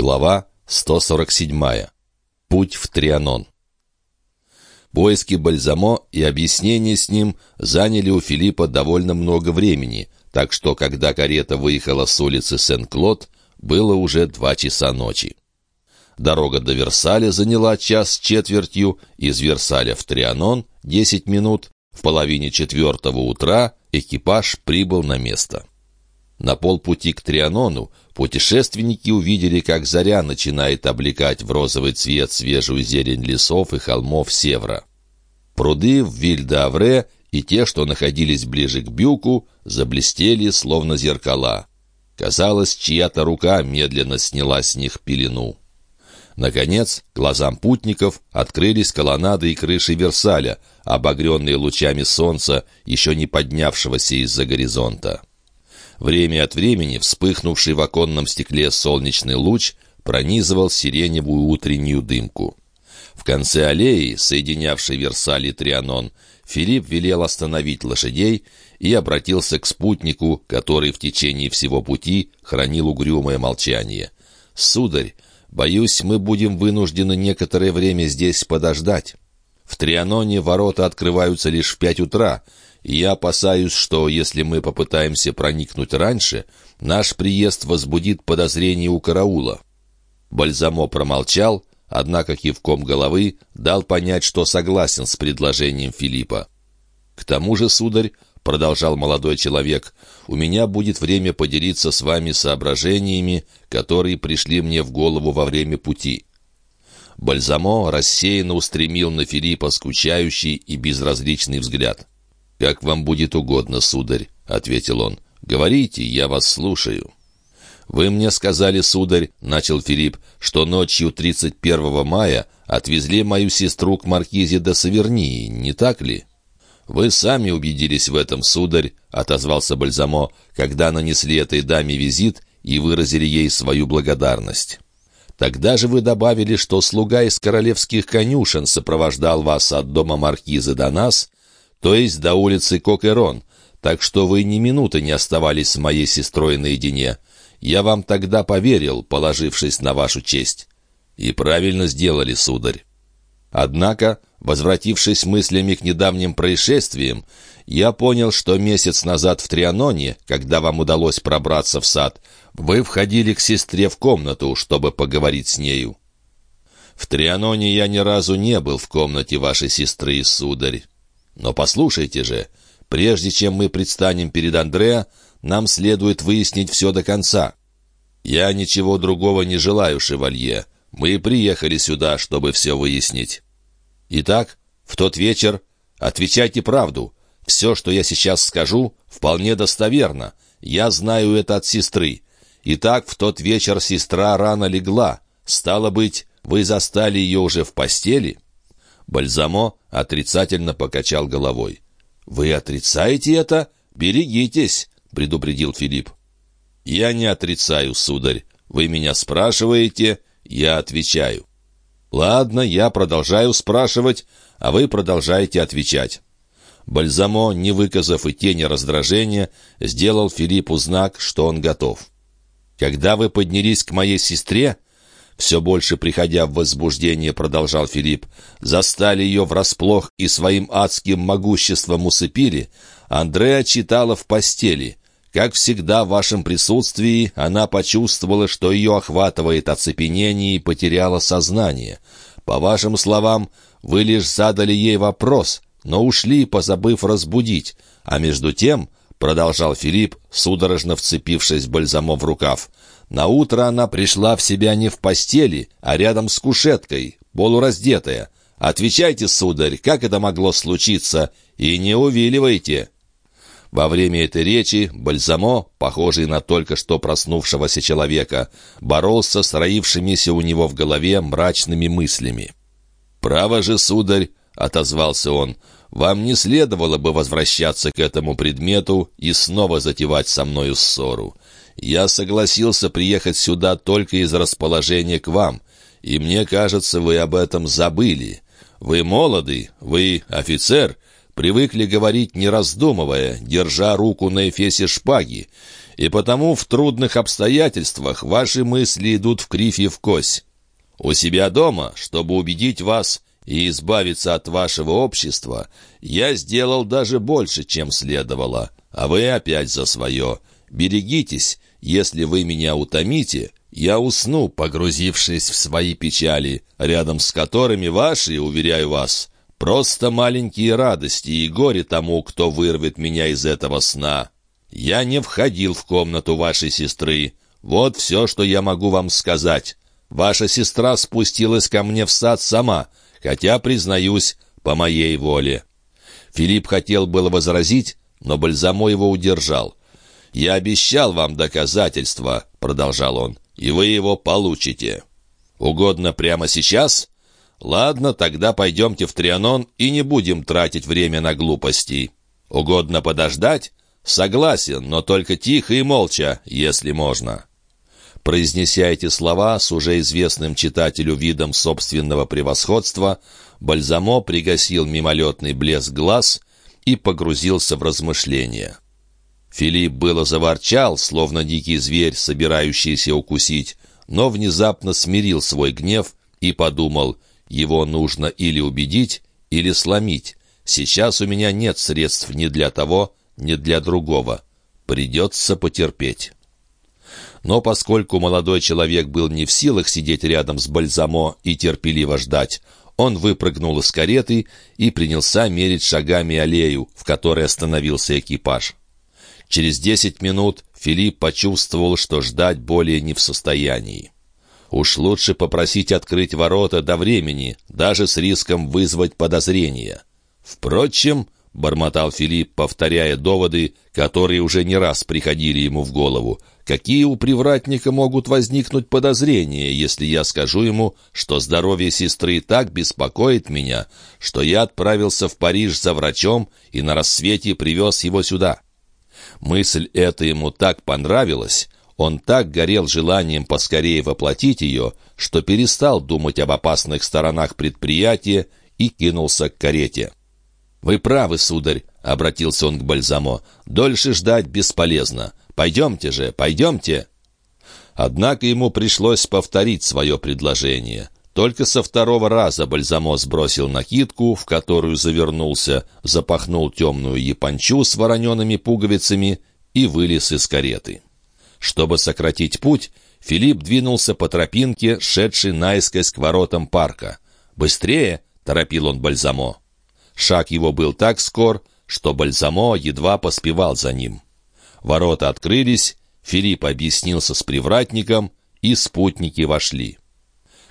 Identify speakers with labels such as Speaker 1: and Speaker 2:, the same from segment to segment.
Speaker 1: Глава 147. Путь в Трианон. Поиски Бальзамо и объяснение с ним заняли у Филиппа довольно много времени, так что, когда карета выехала с улицы Сен-Клод, было уже два часа ночи. Дорога до Версаля заняла час с четвертью, из Версаля в Трианон — десять минут, в половине четвертого утра экипаж прибыл на место. На полпути к Трианону путешественники увидели, как заря начинает облекать в розовый цвет свежую зелень лесов и холмов севера. Пруды в Вильд-Авре и те, что находились ближе к Бюку, заблестели, словно зеркала. Казалось, чья-то рука медленно сняла с них пелену. Наконец, глазам путников открылись колоннады и крыши Версаля, обогренные лучами солнца, еще не поднявшегося из-за горизонта. Время от времени вспыхнувший в оконном стекле солнечный луч пронизывал сиреневую утреннюю дымку. В конце аллеи, соединявшей Версаль и Трианон, Филипп велел остановить лошадей и обратился к спутнику, который в течение всего пути хранил угрюмое молчание. «Сударь, боюсь, мы будем вынуждены некоторое время здесь подождать. В Трианоне ворота открываются лишь в пять утра, я опасаюсь, что если мы попытаемся проникнуть раньше, наш приезд возбудит подозрение у караула». Бальзамо промолчал, однако кивком головы дал понять, что согласен с предложением Филиппа. «К тому же, сударь, — продолжал молодой человек, — у меня будет время поделиться с вами соображениями, которые пришли мне в голову во время пути». Бальзамо рассеянно устремил на Филиппа скучающий и безразличный взгляд. «Как вам будет угодно, сударь», — ответил он. «Говорите, я вас слушаю». «Вы мне сказали, сударь», — начал Филипп, «что ночью 31 мая отвезли мою сестру к маркизе де Савернии, не так ли?» «Вы сами убедились в этом, сударь», — отозвался Бальзамо, «когда нанесли этой даме визит и выразили ей свою благодарность». Тогда же вы добавили, что слуга из королевских конюшен сопровождал вас от дома маркиза до нас, то есть до улицы Кокерон, так что вы ни минуты не оставались с моей сестрой наедине. Я вам тогда поверил, положившись на вашу честь. И правильно сделали, сударь. Однако, возвратившись мыслями к недавним происшествиям, я понял, что месяц назад в Трианоне, когда вам удалось пробраться в сад, вы входили к сестре в комнату, чтобы поговорить с нею. В Трианоне я ни разу не был в комнате вашей сестры, сударь. Но послушайте же, прежде чем мы предстанем перед Андреа, нам следует выяснить все до конца. Я ничего другого не желаю, шевалье. Мы приехали сюда, чтобы все выяснить. Итак, в тот вечер отвечайте правду. Все, что я сейчас скажу, вполне достоверно. Я знаю это от сестры. Итак, в тот вечер сестра рано легла. Стало быть, вы застали ее уже в постели?» Бальзамо отрицательно покачал головой. «Вы отрицаете это? Берегитесь!» — предупредил Филипп. «Я не отрицаю, сударь. Вы меня спрашиваете, я отвечаю». «Ладно, я продолжаю спрашивать, а вы продолжаете отвечать». Бальзамо, не выказав и тени раздражения, сделал Филиппу знак, что он готов. «Когда вы поднялись к моей сестре, все больше приходя в возбуждение, продолжал Филипп, застали ее врасплох и своим адским могуществом усыпили, Андреа читала в постели. Как всегда в вашем присутствии она почувствовала, что ее охватывает оцепенение и потеряла сознание. По вашим словам, вы лишь задали ей вопрос, но ушли, позабыв разбудить, а между тем, продолжал Филипп, судорожно вцепившись бальзамо в рукав, на утро она пришла в себя не в постели, а рядом с кушеткой, полураздетая. Отвечайте, сударь, как это могло случиться, и не увиливайте». Во время этой речи Бальзамо, похожий на только что проснувшегося человека, боролся с роившимися у него в голове мрачными мыслями. «Право же, сударь», — отозвался он, — «вам не следовало бы возвращаться к этому предмету и снова затевать со мною ссору. Я согласился приехать сюда только из расположения к вам, и мне кажется, вы об этом забыли. Вы молоды, вы офицер, привыкли говорить не раздумывая, держа руку на эфесе шпаги. и потому в трудных обстоятельствах ваши мысли идут в кривь и в кось. У себя дома, чтобы убедить вас и избавиться от вашего общества, я сделал даже больше, чем следовало, а вы опять за свое. Берегитесь, если вы меня утомите, я усну, погрузившись в свои печали, рядом с которыми ваши, уверяю вас, просто маленькие радости и горе тому, кто вырвет меня из этого сна». Я не входил в комнату вашей сестры. Вот все, что я могу вам сказать. Ваша сестра спустилась ко мне в сад сама, хотя, признаюсь, по моей воле». Филипп хотел было возразить, но Бальзамо его удержал. «Я обещал вам доказательства», — продолжал он, — «и вы его получите». «Угодно прямо сейчас?» «Ладно, тогда пойдемте в Трианон и не будем тратить время на глупости. Угодно подождать?» «Согласен, но только тихо и молча, если можно». Произнеся эти слова с уже известным читателю видом собственного превосходства, Бальзамо пригасил мимолетный блеск глаз и погрузился в размышления. Филипп было заворчал, словно дикий зверь, собирающийся укусить, но внезапно смирил свой гнев и подумал, его нужно или убедить, или сломить. Сейчас у меня нет средств ни для того, не для другого. Придется потерпеть. Но поскольку молодой человек был не в силах сидеть рядом с Бальзамо и терпеливо ждать, он выпрыгнул из кареты и принялся мерить шагами аллею, в которой остановился экипаж. Через десять минут Филипп почувствовал, что ждать более не в состоянии. Уж лучше попросить открыть ворота до времени, даже с риском вызвать подозрения. Впрочем, — бормотал Филипп, повторяя доводы, которые уже не раз приходили ему в голову. «Какие у привратника могут возникнуть подозрения, если я скажу ему, что здоровье сестры так беспокоит меня, что я отправился в Париж за врачом и на рассвете привез его сюда?» Мысль эта ему так понравилась, он так горел желанием поскорее воплотить ее, что перестал думать об опасных сторонах предприятия и кинулся к карете. «Вы правы, сударь», — обратился он к Бальзамо. «Дольше ждать бесполезно. Пойдемте же, пойдемте». Однако ему пришлось повторить свое предложение. Только со второго раза Бальзамо сбросил накидку, в которую завернулся, запахнул темную япончу с вороненными пуговицами и вылез из кареты. Чтобы сократить путь, Филипп двинулся по тропинке, шедшей наискось к воротам парка. «Быстрее!» — торопил он Бальзамо. Шаг его был так скор, что Бальзамо едва поспевал за ним. Ворота открылись, Филипп объяснился с привратником, и спутники вошли.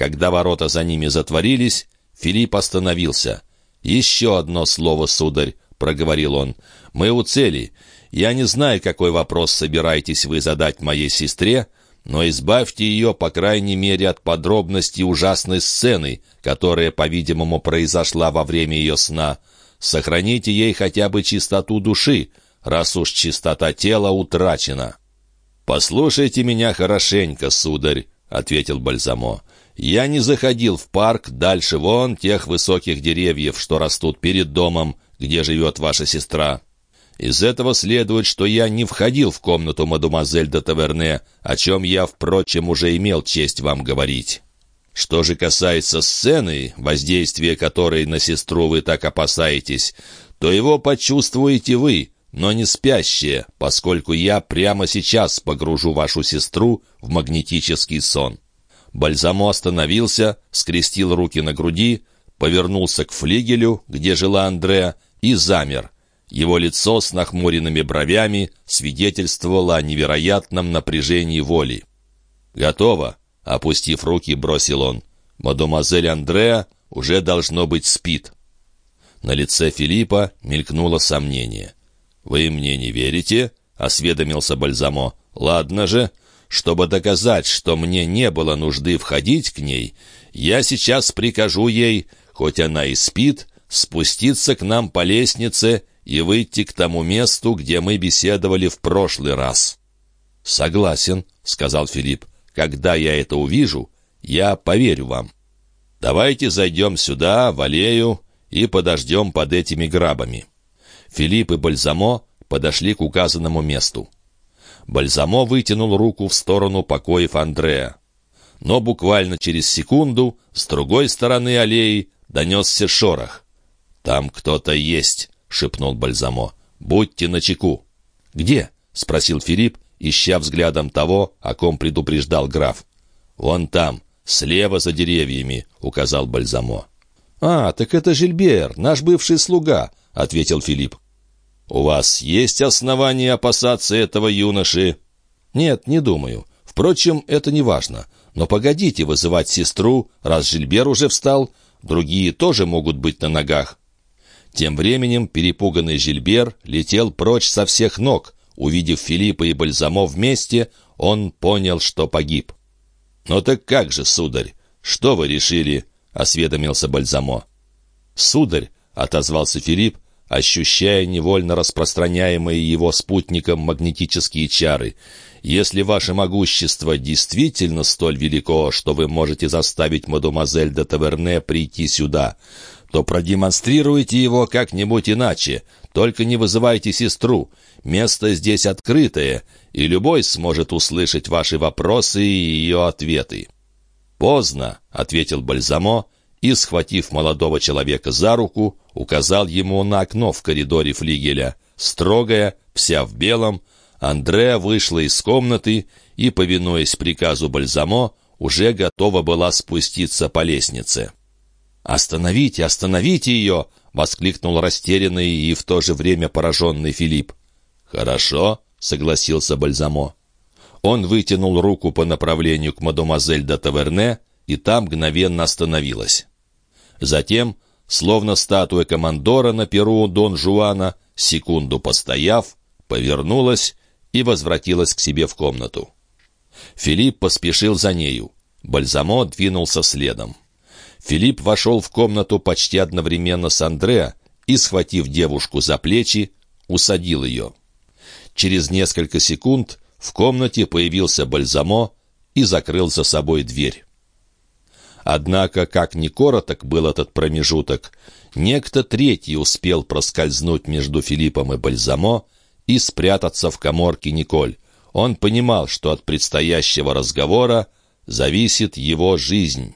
Speaker 1: Когда ворота за ними затворились, Филипп остановился. «Еще одно слово, сударь», — проговорил он. «Мы у цели. Я не знаю, какой вопрос собираетесь вы задать моей сестре, но избавьте ее, по крайней мере, от подробностей ужасной сцены, которая, по-видимому, произошла во время ее сна. Сохраните ей хотя бы чистоту души, раз уж чистота тела утрачена». «Послушайте меня хорошенько, сударь», — ответил Бальзамо. «Я не заходил в парк дальше вон тех высоких деревьев, что растут перед домом, где живет ваша сестра. Из этого следует, что я не входил в комнату мадемуазель де Таверне, о чем я, впрочем, уже имел честь вам говорить. Что же касается сцены, воздействия которой на сестру вы так опасаетесь, то его почувствуете вы, но не спящие, поскольку я прямо сейчас погружу вашу сестру в магнетический сон». Бальзамо остановился, скрестил руки на груди, повернулся к флигелю, где жила Андреа, и замер — его лицо с нахмуренными бровями свидетельствовало о невероятном напряжении воли. «Готово!» — опустив руки, бросил он. «Мадемуазель Андреа уже, должно быть, спит». На лице Филиппа мелькнуло сомнение. «Вы мне не верите?» — осведомился Бальзамо. «Ладно же, чтобы доказать, что мне не было нужды входить к ней, я сейчас прикажу ей, хоть она и спит, спуститься к нам по лестнице и выйти к тому месту, где мы беседовали в прошлый раз». «Согласен», — сказал Филипп. «Когда я это увижу, я поверю вам. Давайте зайдем сюда, в аллею, и подождем под этими грабами». Филипп и Бальзамо подошли к указанному месту. Бальзамо вытянул руку в сторону покоев Андрея. Но буквально через секунду с другой стороны аллеи донесся шорох. «Там кто-то есть», — шепнул Бальзамо. «Будьте начеку». «Где?» — спросил Филипп, ища взглядом того, о ком предупреждал граф. «Вон там, слева за деревьями», — указал Бальзамо. «А, так это Жильбер, наш бывший слуга», — ответил Филипп. «У вас есть основания опасаться этого юноши?» «Нет, не думаю. Впрочем, это не важно. Но погодите вызывать сестру, раз Жильбер уже встал. Другие тоже могут быть на ногах». Тем временем перепуганный Жильбер летел прочь со всех ног. Увидев Филиппа и Бальзамо вместе, он понял, что погиб. «Ну так как же, сударь, что вы решили?» — осведомился Бальзамо. «Сударь», — отозвался Филипп, ощущая невольно распространяемые его спутником магнетические чары. «Если ваше могущество действительно столь велико, что вы можете заставить мадемуазель де Таверне прийти сюда, то продемонстрируйте его как-нибудь иначе, только не вызывайте сестру. Место здесь открытое, и любой сможет услышать ваши вопросы и ее ответы». «Поздно», — ответил Бальзамо, — и, схватив молодого человека за руку, указал ему на окно в коридоре флигеля. Строгая, вся в белом, Андреа вышла из комнаты и, повинуясь приказу Бальзамо, уже готова была спуститься по лестнице. «Остановите, остановите ее!» — воскликнул растерянный и в то же время пораженный Филипп. «Хорошо», — согласился Бальзамо. Он вытянул руку по направлению к мадемуазель де Таверне, и там мгновенно остановилась. Затем, словно статуя командора на перу Дон Жуана, секунду постояв, повернулась и возвратилась к себе в комнату. Филипп поспешил за нею. Бальзамо двинулся следом. Филипп вошел в комнату почти одновременно с Андреа и, схватив девушку за плечи, усадил ее. Через несколько секунд в комнате появился Бальзамо и закрыл за собой дверь. Однако, как ни короток был этот промежуток, некто третий успел проскользнуть между Филиппом и Бальзамо и спрятаться в коморке Николь. Он понимал, что от предстоящего разговора зависит его жизнь.